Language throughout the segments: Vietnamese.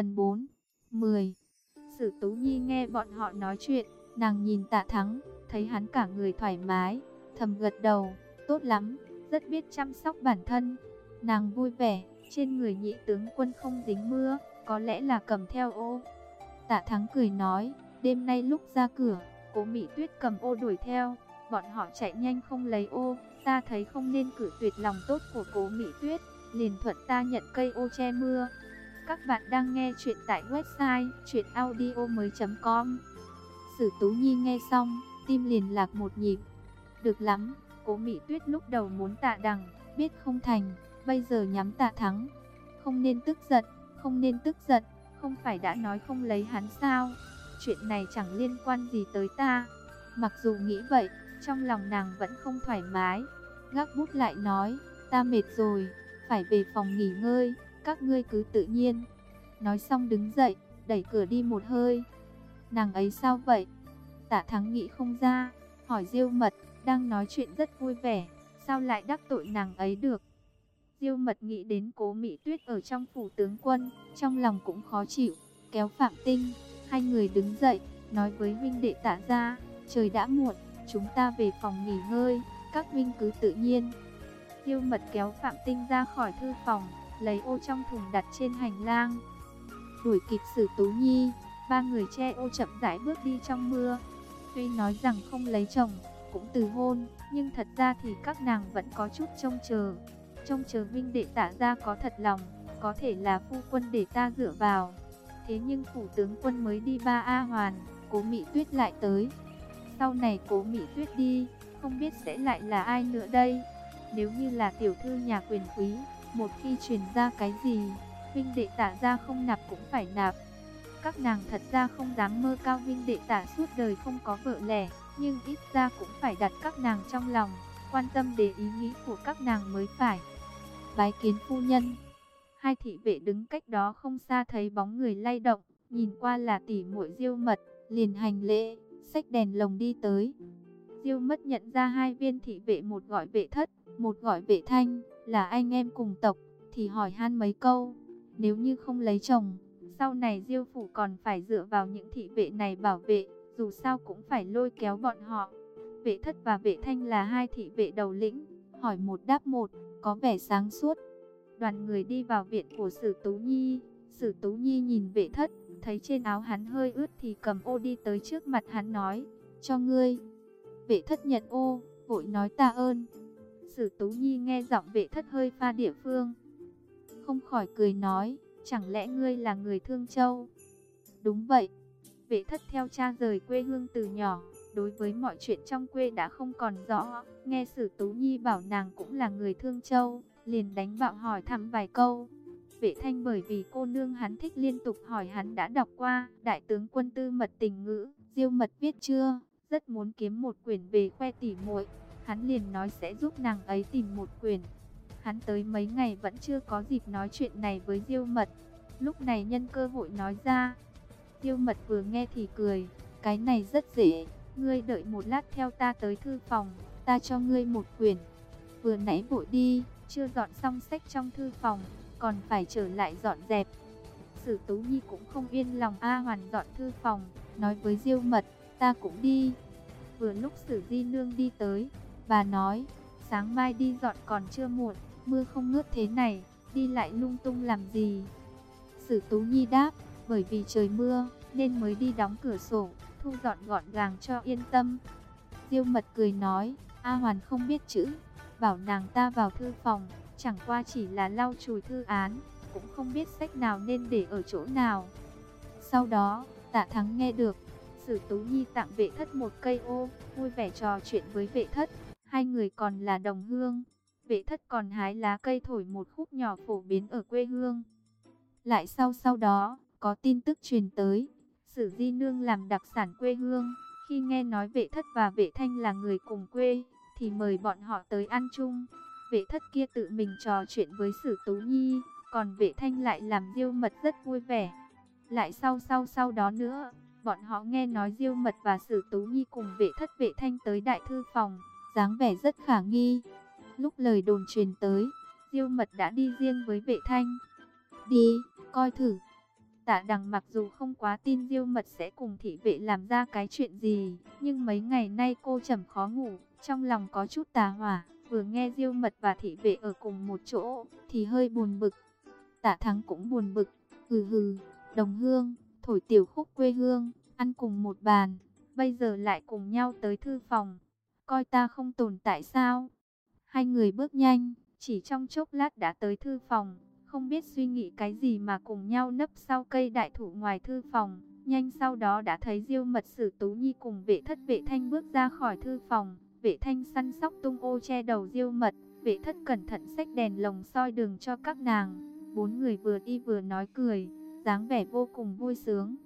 Phần 4 10 Sử Tú Nhi nghe bọn họ nói chuyện, nàng nhìn tạ thắng, thấy hắn cả người thoải mái, thầm gật đầu, tốt lắm, rất biết chăm sóc bản thân. Nàng vui vẻ, trên người nhị tướng quân không dính mưa, có lẽ là cầm theo ô. Tạ thắng cười nói, đêm nay lúc ra cửa, cố Mỹ Tuyết cầm ô đuổi theo, bọn họ chạy nhanh không lấy ô, ta thấy không nên cử tuyệt lòng tốt của cố Mỹ Tuyết, liền thuận ta nhận cây ô che mưa. Các bạn đang nghe chuyện tại website chuyenaudio.com Sử Tú Nhi nghe xong, tim liền lạc một nhịp. Được lắm, cố Mỹ Tuyết lúc đầu muốn tạ đằng, biết không thành, bây giờ nhắm tạ thắng. Không nên tức giận, không nên tức giận, không phải đã nói không lấy hắn sao? Chuyện này chẳng liên quan gì tới ta. Mặc dù nghĩ vậy, trong lòng nàng vẫn không thoải mái. Gác bút lại nói, ta mệt rồi, phải về phòng nghỉ ngơi, các ngươi cứ tự nhiên. Nói xong đứng dậy, đẩy cửa đi một hơi. Nàng ấy sao vậy? Tạ thắng nghĩ không ra, hỏi diêu mật, đang nói chuyện rất vui vẻ, sao lại đắc tội nàng ấy được? Diêu mật nghĩ đến cố Mỹ Tuyết ở trong phủ tướng quân, trong lòng cũng khó chịu, kéo Phạm Tinh, hai người đứng dậy, nói với huynh đệ tạ ra, trời đã muộn, chúng ta về phòng nghỉ ngơi, các huynh cứ tự nhiên. Diêu mật kéo Phạm Tinh ra khỏi thư phòng, lấy ô trong thùng đặt trên hành lang. Đuổi kịp sử Tú Nhi, ba người che ô chậm rãi bước đi trong mưa. Tuy nói rằng không lấy chồng, cũng từ hôn, nhưng thật ra thì các nàng vẫn có chút trông chờ. Trông chờ Vinh đệ tả ra có thật lòng, có thể là phu quân để ta dựa vào. Thế nhưng phủ tướng quân mới đi ba A Hoàn, cố Mỹ Tuyết lại tới. Sau này cố Mỹ Tuyết đi, không biết sẽ lại là ai nữa đây. Nếu như là tiểu thư nhà quyền quý, một khi truyền ra cái gì, huynh đệ tả ra không nạp cũng phải nạp. Các nàng thật ra không dám mơ cao huynh đệ tả suốt đời không có vợ lẻ, nhưng ít ra cũng phải đặt các nàng trong lòng, quan tâm để ý nghĩ của các nàng mới phải. Bái kiến phu nhân. Hai thị vệ đứng cách đó không xa thấy bóng người lay động, nhìn qua là tỷ muội Diêu Mật, liền hành lễ, xách đèn lồng đi tới. Diêu mất nhận ra hai viên thị vệ một gọi vệ thất, một gọi vệ thanh, là anh em cùng tộc, thì hỏi han mấy câu. Nếu như không lấy chồng, sau này Diêu phủ còn phải dựa vào những thị vệ này bảo vệ, dù sao cũng phải lôi kéo bọn họ. Vệ thất và vệ thanh là hai thị vệ đầu lĩnh, hỏi một đáp một, có vẻ sáng suốt. Đoàn người đi vào viện của Sử Tú Nhi, Sử Tú Nhi nhìn vệ thất, thấy trên áo hắn hơi ướt thì cầm ô đi tới trước mặt hắn nói, cho ngươi. Vệ thất nhận ô, vội nói ta ơn. Sử Tú Nhi nghe giọng vệ thất hơi pha địa phương. Không khỏi cười nói, chẳng lẽ ngươi là người Thương Châu? Đúng vậy. Vệ thất theo cha rời quê hương từ nhỏ, đối với mọi chuyện trong quê đã không còn rõ. Nghe Sử Tú Nhi bảo nàng cũng là người Thương Châu, liền đánh bạo hỏi thăm vài câu. Vệ thanh bởi vì cô nương hắn thích liên tục hỏi hắn đã đọc qua Đại tướng quân tư mật tình ngữ, diêu mật viết chưa, rất muốn kiếm một quyển về khoe tỉ muội Hắn liền nói sẽ giúp nàng ấy tìm một quyền Hắn tới mấy ngày vẫn chưa có dịp nói chuyện này với diêu mật. Lúc này nhân cơ hội nói ra. Diêu mật vừa nghe thì cười, cái này rất dễ, ngươi đợi một lát theo ta tới thư phòng, ta cho ngươi một quyền Vừa nãy vội đi, chưa dọn xong sách trong thư phòng, còn phải trở lại dọn dẹp. Sử Tú Nhi cũng không yên lòng A Hoàn dọn thư phòng, nói với Diêu Mật, ta cũng đi. Vừa lúc Sử Di Nương đi tới, bà nói, sáng mai đi dọn còn chưa muộn, mưa không ngớt thế này, đi lại lung tung làm gì. Sử Tú Nhi đáp, bởi vì trời mưa, nên mới đi đóng cửa sổ, thu dọn gọn gàng cho yên tâm. Diêu Mật cười nói, A Hoàn không biết chữ, bảo nàng ta vào thư phòng, chẳng qua chỉ là lau chùi thư án, cũng không biết sách nào nên để ở chỗ nào. Sau đó, tạ thắng nghe được, sử tú nhi tặng vệ thất một cây ô, vui vẻ trò chuyện với vệ thất, hai người còn là đồng hương. Vệ thất còn hái lá cây thổi một khúc nhỏ phổ biến ở quê hương. Lại sau sau đó, có tin tức truyền tới, sử di nương làm đặc sản quê hương, khi nghe nói vệ thất và vệ thanh là người cùng quê, thì mời bọn họ tới ăn chung. Vệ thất kia tự mình trò chuyện với Sử Tú Nhi, còn vệ thanh lại làm diêu mật rất vui vẻ. Lại sau sau sau đó nữa, bọn họ nghe nói diêu mật và Sử Tú Nhi cùng vệ thất vệ thanh tới đại thư phòng, dáng vẻ rất khả nghi. Lúc lời đồn truyền tới, diêu mật đã đi riêng với vệ thanh. Đi, coi thử. Tạ đằng mặc dù không quá tin diêu mật sẽ cùng thị vệ làm ra cái chuyện gì, nhưng mấy ngày nay cô trầm khó ngủ, trong lòng có chút tà hỏa, vừa nghe diêu mật và thị vệ ở cùng một chỗ, thì hơi buồn bực. Tạ thắng cũng buồn bực, hừ hừ, đồng hương, thổi tiểu khúc quê hương, ăn cùng một bàn, bây giờ lại cùng nhau tới thư phòng, coi ta không tồn tại sao. Hai người bước nhanh, chỉ trong chốc lát đã tới thư phòng, không biết suy nghĩ cái gì mà cùng nhau nấp sau cây đại thụ ngoài thư phòng. Nhanh sau đó đã thấy Diêu Mật Sử Tú Nhi cùng vệ thất vệ thanh bước ra khỏi thư phòng. Vệ thanh săn sóc tung ô che đầu Diêu Mật, vệ thất cẩn thận xách đèn lồng soi đường cho các nàng. Bốn người vừa đi vừa nói cười, dáng vẻ vô cùng vui sướng.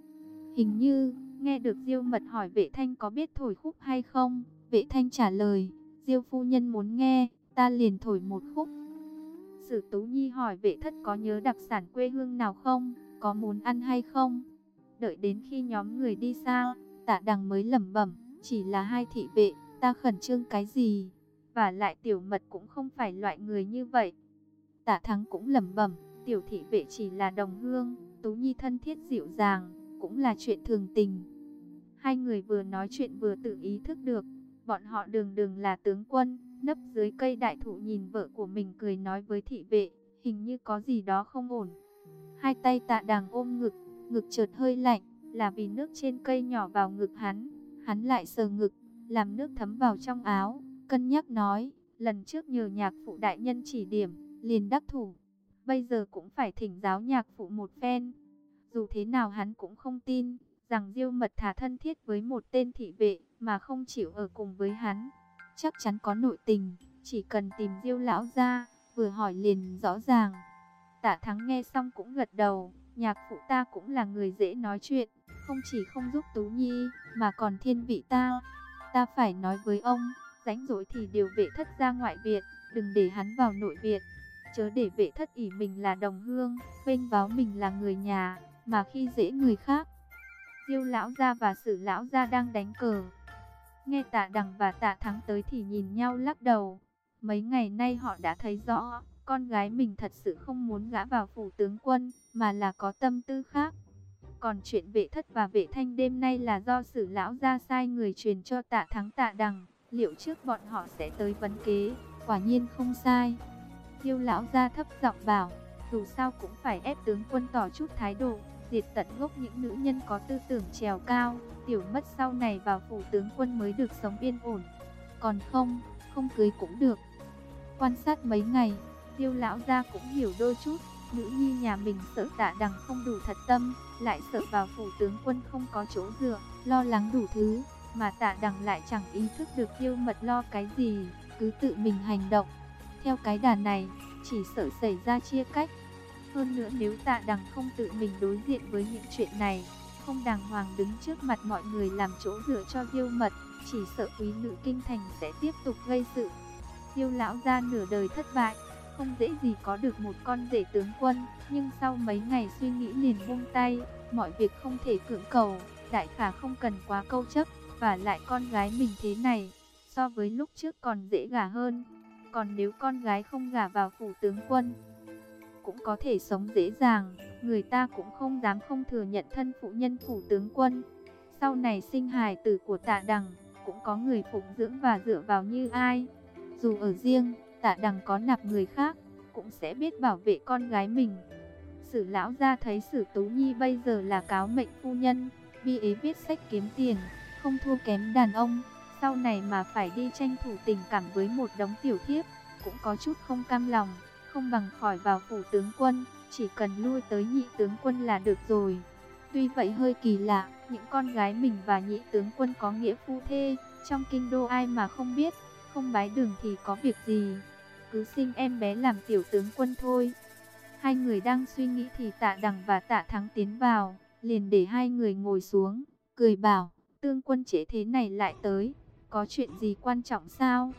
Hình như, nghe được Diêu Mật hỏi vệ thanh có biết thổi khúc hay không? Vệ thanh trả lời, Diêu phu nhân muốn nghe, ta liền thổi một khúc. Sử Tú Nhi hỏi vệ thất có nhớ đặc sản quê hương nào không, có muốn ăn hay không. Đợi đến khi nhóm người đi xa, tạ đằng mới lẩm bẩm, chỉ là hai thị vệ, ta khẩn trương cái gì. Và lại tiểu mật cũng không phải loại người như vậy. Tạ thắng cũng lẩm bẩm, tiểu thị vệ chỉ là đồng hương, Tú Nhi thân thiết dịu dàng, cũng là chuyện thường tình. Hai người vừa nói chuyện vừa tự ý thức được, bọn họ đường đường là tướng quân, nấp dưới cây đại thụ nhìn vợ của mình cười nói với thị vệ, hình như có gì đó không ổn. Hai tay tạ đàng ôm ngực, ngực chợt hơi lạnh, là vì nước trên cây nhỏ vào ngực hắn. Hắn lại sờ ngực, làm nước thấm vào trong áo, cân nhắc nói, lần trước nhờ nhạc phụ đại nhân chỉ điểm, liền đắc thủ. Bây giờ cũng phải thỉnh giáo nhạc phụ một phen. Dù thế nào hắn cũng không tin, rằng Diêu Mật thả thân thiết với một tên thị vệ, mà không chịu ở cùng với hắn chắc chắn có nội tình, chỉ cần tìm Diêu lão ra, vừa hỏi liền rõ ràng. Tạ Thắng nghe xong cũng gật đầu, nhạc phụ ta cũng là người dễ nói chuyện, không chỉ không giúp Tú Nhi, mà còn thiên vị ta. Ta phải nói với ông, rảnh rỗi thì điều vệ thất ra ngoại viện, đừng để hắn vào nội viện. Chớ để vệ thất ỉ mình là đồng hương, bên báo mình là người nhà, mà khi dễ người khác. Diêu lão gia và sử lão gia đang đánh cờ, Nghe tạ đằng và tạ thắng tới thì nhìn nhau lắc đầu. Mấy ngày nay họ đã thấy rõ, con gái mình thật sự không muốn gã vào phủ tướng quân, mà là có tâm tư khác. Còn chuyện vệ thất và vệ thanh đêm nay là do sử lão gia sai người truyền cho tạ thắng tạ đằng. Liệu trước bọn họ sẽ tới vấn kế, quả nhiên không sai. Tiêu lão gia thấp giọng bảo, dù sao cũng phải ép tướng quân tỏ chút thái độ, diệt tận gốc những nữ nhân có tư tưởng trèo cao, tiểu mất sau này vào phủ tướng quân mới được sống yên ổn. Còn không, không cưới cũng được. Quan sát mấy ngày, tiêu lão gia cũng hiểu đôi chút, nữ nhi nhà mình sợ tạ đằng không đủ thật tâm, lại sợ vào phủ tướng quân không có chỗ dựa, lo lắng đủ thứ, mà tạ đằng lại chẳng ý thức được tiêu mật lo cái gì, cứ tự mình hành động. Theo cái đà này, chỉ sợ xảy ra chia cách. Hơn nữa nếu tạ đằng không tự mình đối diện với những chuyện này, không đàng hoàng đứng trước mặt mọi người làm chỗ dựa cho diêu mật, chỉ sợ quý nữ kinh thành sẽ tiếp tục gây sự. Diêu lão gia nửa đời thất bại, không dễ gì có được một con rể tướng quân, nhưng sau mấy ngày suy nghĩ liền buông tay, mọi việc không thể cưỡng cầu, đại khả không cần quá câu chấp, và lại con gái mình thế này, so với lúc trước còn dễ gả hơn. Còn nếu con gái không gả vào phủ tướng quân, cũng có thể sống dễ dàng, người ta cũng không dám không thừa nhận thân phụ nhân phủ tướng quân. Sau này sinh hài tử của tạ đằng, cũng có người phụng dưỡng và dựa vào như ai. Dù ở riêng, tạ đằng có nạp người khác, cũng sẽ biết bảo vệ con gái mình. Sử lão ra thấy sử tú nhi bây giờ là cáo mệnh phu nhân, bi ấy viết sách kiếm tiền, không thua kém đàn ông. Sau này mà phải đi tranh thủ tình cảm với một đống tiểu thiếp, cũng có chút không cam lòng không bằng khỏi vào phủ tướng quân, chỉ cần lui tới nhị tướng quân là được rồi. Tuy vậy hơi kỳ lạ, những con gái mình và nhị tướng quân có nghĩa phu thê, trong kinh đô ai mà không biết, không bái đường thì có việc gì, cứ sinh em bé làm tiểu tướng quân thôi. Hai người đang suy nghĩ thì tạ đằng và tạ thắng tiến vào, liền để hai người ngồi xuống, cười bảo, tương quân trễ thế này lại tới, có chuyện gì quan trọng sao?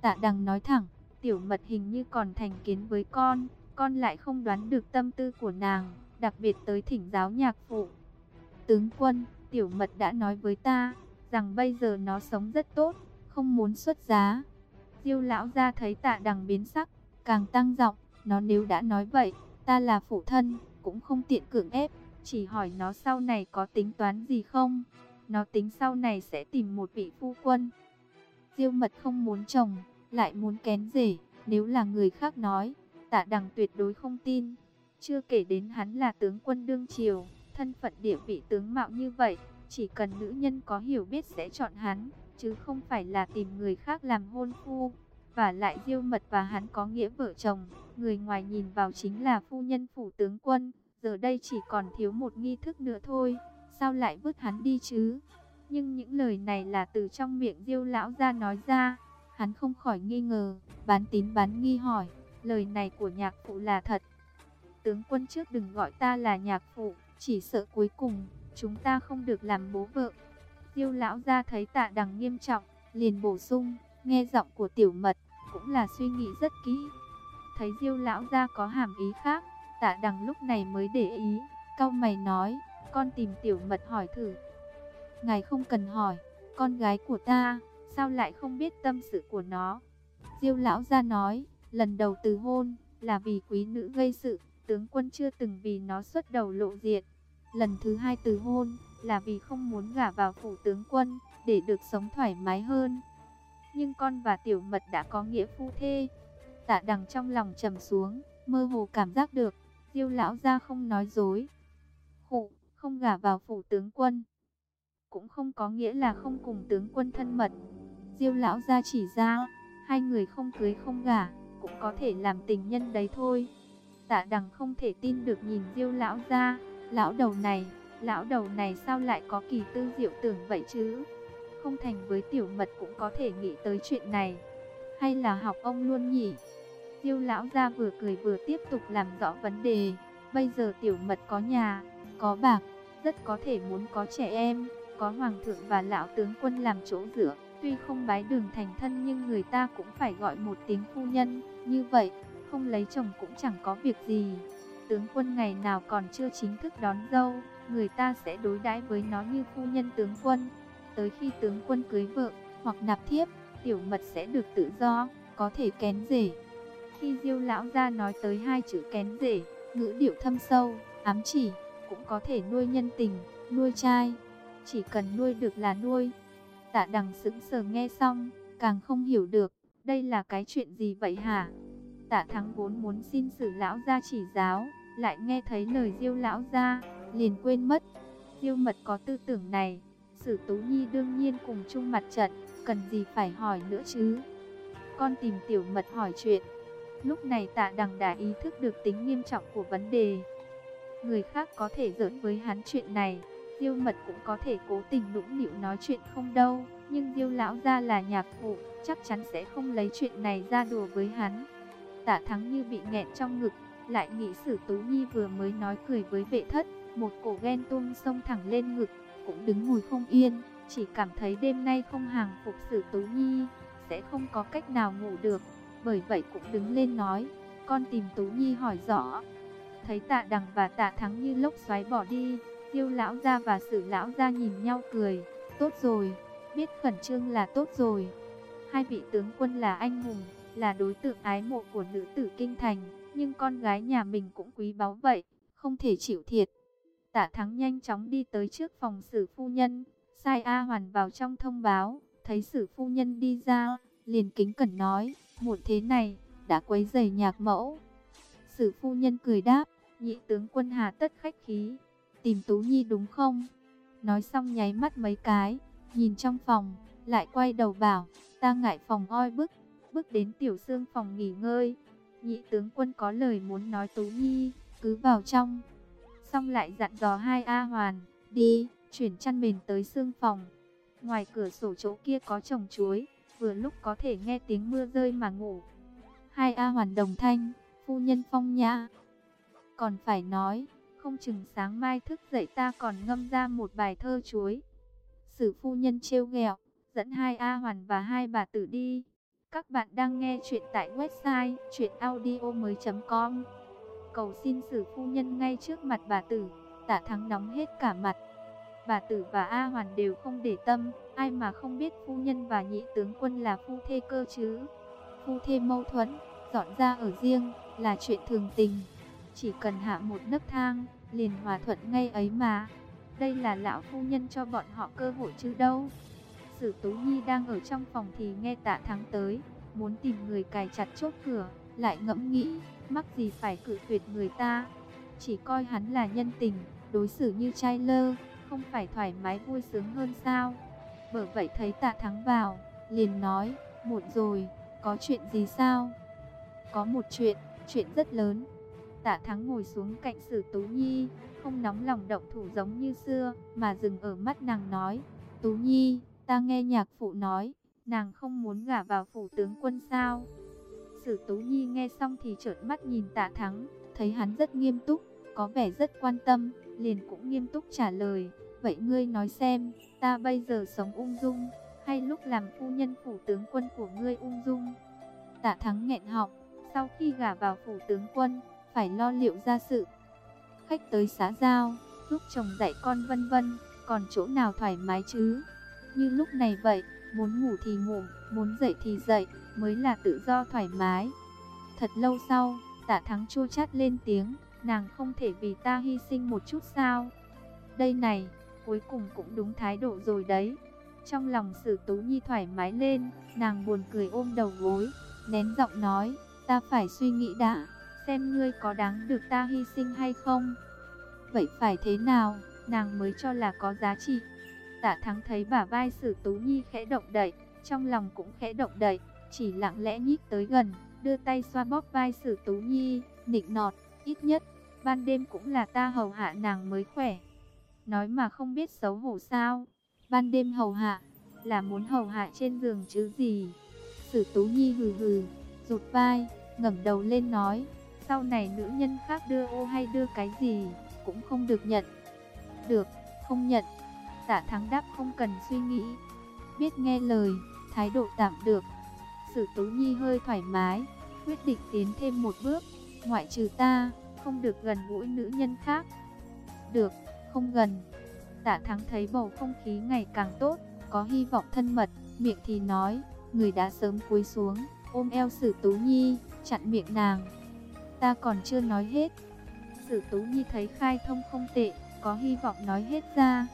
Tạ đằng nói thẳng, Tiểu mật hình như còn thành kiến với con, con lại không đoán được tâm tư của nàng, đặc biệt tới thỉnh giáo nhạc phụ. Tướng quân, tiểu mật đã nói với ta, rằng bây giờ nó sống rất tốt, không muốn xuất giá. Diêu lão ra thấy tạ đằng biến sắc, càng tăng giọng, nó nếu đã nói vậy, ta là phụ thân, cũng không tiện cưỡng ép, chỉ hỏi nó sau này có tính toán gì không. Nó tính sau này sẽ tìm một vị phu quân. Diêu mật không muốn chồng, lại muốn kén rể, nếu là người khác nói, tạ đằng tuyệt đối không tin. Chưa kể đến hắn là tướng quân đương triều, thân phận địa vị tướng mạo như vậy, chỉ cần nữ nhân có hiểu biết sẽ chọn hắn, chứ không phải là tìm người khác làm hôn phu. Và lại Diêu Mật và hắn có nghĩa vợ chồng, người ngoài nhìn vào chính là phu nhân phủ tướng quân, giờ đây chỉ còn thiếu một nghi thức nữa thôi, sao lại vứt hắn đi chứ? Nhưng những lời này là từ trong miệng Diêu lão ra nói ra, hắn không khỏi nghi ngờ, bán tín bán nghi hỏi, lời này của nhạc phụ là thật. Tướng quân trước đừng gọi ta là nhạc phụ, chỉ sợ cuối cùng, chúng ta không được làm bố vợ. Diêu lão ra thấy tạ đằng nghiêm trọng, liền bổ sung, nghe giọng của tiểu mật, cũng là suy nghĩ rất kỹ. Thấy diêu lão ra có hàm ý khác, tạ đằng lúc này mới để ý, cau mày nói, con tìm tiểu mật hỏi thử. Ngài không cần hỏi, con gái của ta, sao lại không biết tâm sự của nó? Diêu lão ra nói, lần đầu từ hôn, là vì quý nữ gây sự, tướng quân chưa từng vì nó xuất đầu lộ diện. Lần thứ hai từ hôn, là vì không muốn gả vào phủ tướng quân, để được sống thoải mái hơn. Nhưng con và tiểu mật đã có nghĩa phu thê. Tạ đằng trong lòng trầm xuống, mơ hồ cảm giác được, diêu lão ra không nói dối. Khụ, không gả vào phủ tướng quân. Cũng không có nghĩa là không cùng tướng quân thân mật. Diêu lão ra chỉ ra, hai người không cưới không gả, cũng có thể làm tình nhân đấy thôi. Tạ đằng không thể tin được nhìn diêu lão ra, lão đầu này, lão đầu này sao lại có kỳ tư diệu tưởng vậy chứ? Không thành với tiểu mật cũng có thể nghĩ tới chuyện này. Hay là học ông luôn nhỉ? Diêu lão ra vừa cười vừa tiếp tục làm rõ vấn đề. Bây giờ tiểu mật có nhà, có bạc, rất có thể muốn có trẻ em, có hoàng thượng và lão tướng quân làm chỗ dựa. Tuy không bái đường thành thân nhưng người ta cũng phải gọi một tiếng phu nhân, như vậy, không lấy chồng cũng chẳng có việc gì. Tướng quân ngày nào còn chưa chính thức đón dâu, người ta sẽ đối đãi với nó như phu nhân tướng quân. Tới khi tướng quân cưới vợ hoặc nạp thiếp, tiểu mật sẽ được tự do, có thể kén rể. Khi Diêu lão gia nói tới hai chữ kén rể, ngữ điệu thâm sâu, ám chỉ, cũng có thể nuôi nhân tình, nuôi trai. Chỉ cần nuôi được là nuôi. Tạ đằng sững sờ nghe xong, càng không hiểu được, đây là cái chuyện gì vậy hả? Tạ thắng vốn muốn xin sử lão gia chỉ giáo, lại nghe thấy lời diêu lão gia, liền quên mất. Diêu mật có tư tưởng này, sử tú nhi đương nhiên cùng chung mặt trận, cần gì phải hỏi nữa chứ? Con tìm tiểu mật hỏi chuyện. Lúc này tạ đằng đã ý thức được tính nghiêm trọng của vấn đề. Người khác có thể giỡn với hắn chuyện này, Diêu mật cũng có thể cố tình nũng nịu nói chuyện không đâu. Nhưng Diêu lão gia là nhạc phụ, chắc chắn sẽ không lấy chuyện này ra đùa với hắn. Tạ thắng như bị nghẹn trong ngực, lại nghĩ sử Tú Nhi vừa mới nói cười với vệ thất, một cổ ghen tuông sông thẳng lên ngực, cũng đứng ngồi không yên, chỉ cảm thấy đêm nay không hàng phục sử Tú Nhi, sẽ không có cách nào ngủ được, bởi vậy cũng đứng lên nói, con tìm Tú Nhi hỏi rõ. Thấy tạ đằng và tạ thắng như lốc xoáy bỏ đi, tiêu lão gia và sử lão gia nhìn nhau cười, tốt rồi, biết khẩn trương là tốt rồi. Hai vị tướng quân là anh hùng, là đối tượng ái mộ của nữ tử kinh thành, nhưng con gái nhà mình cũng quý báu vậy, không thể chịu thiệt. Tạ Thắng nhanh chóng đi tới trước phòng sử phu nhân, sai A Hoàn vào trong thông báo, thấy sử phu nhân đi ra, liền kính cẩn nói, muộn thế này, đã quấy giày nhạc mẫu. Sử phu nhân cười đáp, nhị tướng quân hà tất khách khí, tìm Tú Nhi đúng không? Nói xong nháy mắt mấy cái, nhìn trong phòng, lại quay đầu bảo, ta ngại phòng oi bức, bước đến tiểu xương phòng nghỉ ngơi. Nhị tướng quân có lời muốn nói Tú Nhi, cứ vào trong. Xong lại dặn dò hai A Hoàn, đi, chuyển chăn mền tới xương phòng. Ngoài cửa sổ chỗ kia có trồng chuối, vừa lúc có thể nghe tiếng mưa rơi mà ngủ. Hai A Hoàn đồng thanh, phu nhân phong nhã. Còn phải nói, không chừng sáng mai thức dậy ta còn ngâm ra một bài thơ chuối. Sử phu nhân trêu ghẹo, dẫn hai A Hoàn và hai bà tử đi. Các bạn đang nghe chuyện tại website chuyenaudio.com Cầu xin sử phu nhân ngay trước mặt bà tử, tả thắng nóng hết cả mặt. Bà tử và A Hoàn đều không để tâm, ai mà không biết phu nhân và nhị tướng quân là phu thê cơ chứ. Phu thê mâu thuẫn, dọn ra ở riêng, là chuyện thường tình. Chỉ cần hạ một nấc thang, liền hòa thuận ngay ấy mà. Đây là lão phu nhân cho bọn họ cơ hội chứ đâu. Sử Tú Nhi đang ở trong phòng thì nghe tạ thắng tới, muốn tìm người cài chặt chốt cửa, lại ngẫm nghĩ, mắc gì phải cự tuyệt người ta. Chỉ coi hắn là nhân tình, đối xử như trai lơ, không phải thoải mái vui sướng hơn sao. Bởi vậy thấy tạ thắng vào, liền nói, muộn rồi, có chuyện gì sao? Có một chuyện, chuyện rất lớn. Tạ thắng ngồi xuống cạnh sử Tú Nhi, không nóng lòng động thủ giống như xưa, mà dừng ở mắt nàng nói, Tú Nhi, ta nghe nhạc phụ nói, nàng không muốn gả vào phủ tướng quân sao? Sử Tú Nhi nghe xong thì trợn mắt nhìn tạ thắng, thấy hắn rất nghiêm túc, có vẻ rất quan tâm, liền cũng nghiêm túc trả lời, vậy ngươi nói xem, ta bây giờ sống ung dung, hay lúc làm phu nhân phủ tướng quân của ngươi ung dung? Tạ thắng nghẹn họng, sau khi gả vào phủ tướng quân, phải lo liệu ra sự. Khách tới xã giao, giúp chồng dạy con vân vân, còn chỗ nào thoải mái chứ? Như lúc này vậy, muốn ngủ thì ngủ, muốn dậy thì dậy, mới là tự do thoải mái. Thật lâu sau, tạ thắng chua chát lên tiếng, nàng không thể vì ta hy sinh một chút sao? Đây này, cuối cùng cũng đúng thái độ rồi đấy. Trong lòng sử tú nhi thoải mái lên, nàng buồn cười ôm đầu gối, nén giọng nói, ta phải suy nghĩ đã, xem ngươi có đáng được ta hy sinh hay không. Vậy phải thế nào, nàng mới cho là có giá trị. Tạ thắng thấy bả vai sử tú nhi khẽ động đậy, trong lòng cũng khẽ động đậy, chỉ lặng lẽ nhích tới gần, đưa tay xoa bóp vai sử tú nhi, nịnh nọt, ít nhất, ban đêm cũng là ta hầu hạ nàng mới khỏe. Nói mà không biết xấu hổ sao, ban đêm hầu hạ, là muốn hầu hạ trên giường chứ gì. Sử tú nhi hừ hừ, rụt vai, ngẩng đầu lên nói, sau này nữ nhân khác đưa ô hay đưa cái gì, cũng không được nhận. Được, không nhận. Tạ thắng đáp không cần suy nghĩ. Biết nghe lời, thái độ tạm được. Sử Tú Nhi hơi thoải mái, quyết định tiến thêm một bước. Ngoại trừ ta, không được gần gũi nữ nhân khác. Được, không gần. Tạ thắng thấy bầu không khí ngày càng tốt, có hy vọng thân mật, miệng thì nói, người đã sớm cúi xuống, ôm eo Sử Tú Nhi, chặn miệng nàng. Ta còn chưa nói hết. Sử Tú Nhi thấy khai thông không tệ, có hy vọng nói hết ra.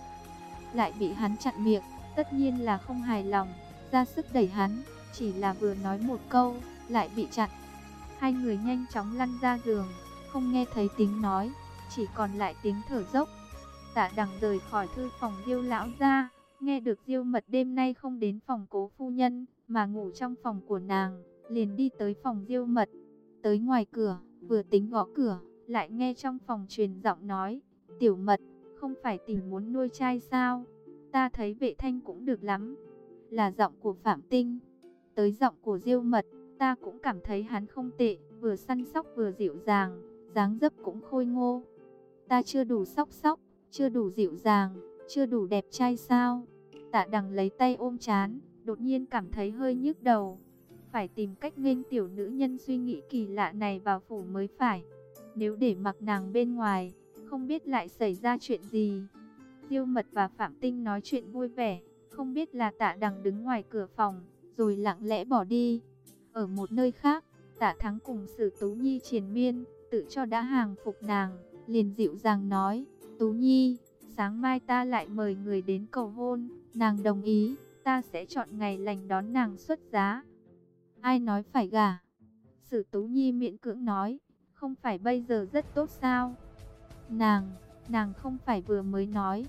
Lại bị hắn chặn miệng, tất nhiên là không hài lòng, ra sức đẩy hắn, chỉ là vừa nói một câu, lại bị chặn. Hai người nhanh chóng lăn ra giường, không nghe thấy tiếng nói, chỉ còn lại tiếng thở dốc. Tạ đằng rời khỏi thư phòng diêu lão ra, nghe được diêu mật đêm nay không đến phòng cố phu nhân, mà ngủ trong phòng của nàng, liền đi tới phòng diêu mật. Tới ngoài cửa, vừa tính gõ cửa, lại nghe trong phòng truyền giọng nói, tiểu mật, không phải tình muốn nuôi trai sao? Ta thấy vệ thanh cũng được lắm. Là giọng của Phạm Tinh. Tới giọng của Diêu Mật, ta cũng cảm thấy hắn không tệ, vừa săn sóc vừa dịu dàng, dáng dấp cũng khôi ngô. Ta chưa đủ sóc sóc, chưa đủ dịu dàng, chưa đủ đẹp trai sao? Tạ đằng lấy tay ôm chán, đột nhiên cảm thấy hơi nhức đầu. Phải tìm cách nghênh tiểu nữ nhân suy nghĩ kỳ lạ này vào phủ mới phải. Nếu để mặc nàng bên ngoài, không biết lại xảy ra chuyện gì. Diêu Mật và Phạm Tinh nói chuyện vui vẻ, không biết là tạ đằng đứng ngoài cửa phòng, rồi lặng lẽ bỏ đi. Ở một nơi khác, tạ thắng cùng sử Tú Nhi triền miên, tự cho đã hàng phục nàng, liền dịu dàng nói, Tú Nhi, sáng mai ta lại mời người đến cầu hôn, nàng đồng ý, ta sẽ chọn ngày lành đón nàng xuất giá. Ai nói phải gả? Sử Tú Nhi miễn cưỡng nói, không phải bây giờ rất tốt sao? Nàng, nàng không phải vừa mới nói.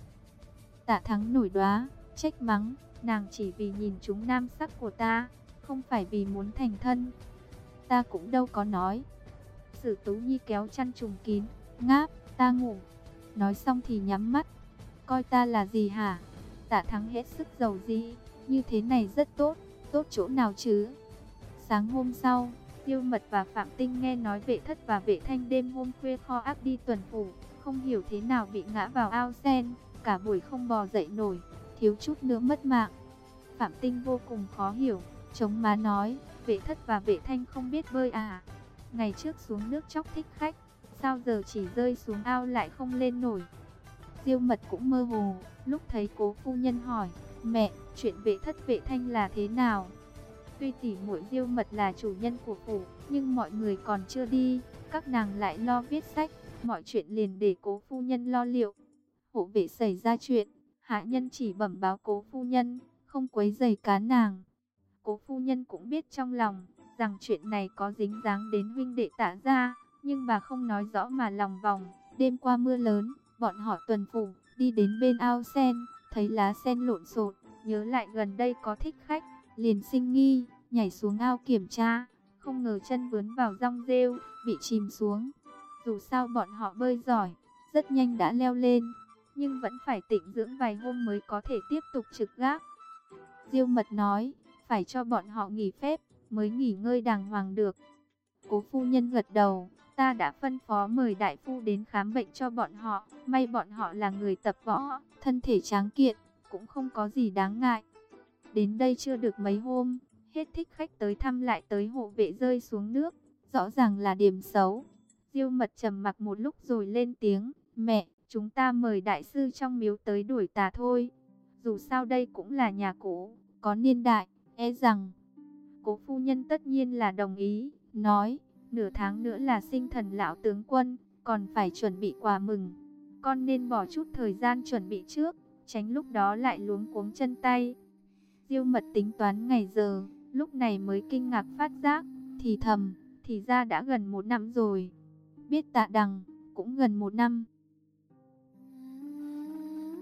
Tạ thắng nổi đoá, trách mắng, nàng chỉ vì nhìn chúng nam sắc của ta, không phải vì muốn thành thân. Ta cũng đâu có nói. Sử Tú Nhi kéo chăn trùng kín, ngáp, ta ngủ. Nói xong thì nhắm mắt. Coi ta là gì hả? Tạ thắng hết sức giàu gì, như thế này rất tốt, tốt chỗ nào chứ? Sáng hôm sau, Tiêu Mật và Phạm Tinh nghe nói vệ thất và vệ thanh đêm hôm khuya kho ác đi tuần phủ, không hiểu thế nào bị ngã vào ao sen, cả buổi không bò dậy nổi, thiếu chút nữa mất mạng. Phạm Tinh vô cùng khó hiểu, chống má nói, vệ thất và vệ thanh không biết bơi à. Ngày trước xuống nước chóc thích khách, sao giờ chỉ rơi xuống ao lại không lên nổi. Diêu mật cũng mơ hồ, lúc thấy cố phu nhân hỏi, mẹ, chuyện vệ thất vệ thanh là thế nào? Tuy tỷ muội Diêu Mật là chủ nhân của phủ, nhưng mọi người còn chưa đi, các nàng lại lo viết sách, mọi chuyện liền để cố phu nhân lo liệu. Hộ vệ xảy ra chuyện, hạ nhân chỉ bẩm báo cố phu nhân, không quấy rầy cá nàng. Cố phu nhân cũng biết trong lòng, rằng chuyện này có dính dáng đến huynh đệ tả gia, nhưng bà không nói rõ mà lòng vòng. Đêm qua mưa lớn, bọn họ tuần phủ, đi đến bên ao sen, thấy lá sen lộn xộn, nhớ lại gần đây có thích khách, liền sinh nghi, nhảy xuống ao kiểm tra, không ngờ chân vướng vào rong rêu, bị chìm xuống. Dù sao bọn họ bơi giỏi, rất nhanh đã leo lên, nhưng vẫn phải tịnh dưỡng vài hôm mới có thể tiếp tục trực gác. Diêu mật nói, phải cho bọn họ nghỉ phép, mới nghỉ ngơi đàng hoàng được. Cố phu nhân gật đầu, ta đã phân phó mời đại phu đến khám bệnh cho bọn họ, may bọn họ là người tập võ, thân thể tráng kiện, cũng không có gì đáng ngại. Đến đây chưa được mấy hôm, hết thích khách tới thăm lại tới hộ vệ rơi xuống nước, rõ ràng là điểm xấu. Diêu mật trầm mặc một lúc rồi lên tiếng, mẹ, chúng ta mời đại sư trong miếu tới đuổi tà thôi. Dù sao đây cũng là nhà cũ, có niên đại, e rằng Cố phu nhân tất nhiên là đồng ý, nói, nửa tháng nữa là sinh thần lão tướng quân, còn phải chuẩn bị quà mừng. Con nên bỏ chút thời gian chuẩn bị trước, tránh lúc đó lại luống cuống chân tay. Diêu mật tính toán ngày giờ, lúc này mới kinh ngạc phát giác, thì thầm, thì ra đã gần một năm rồi. Biết tạ đằng, cũng gần một năm.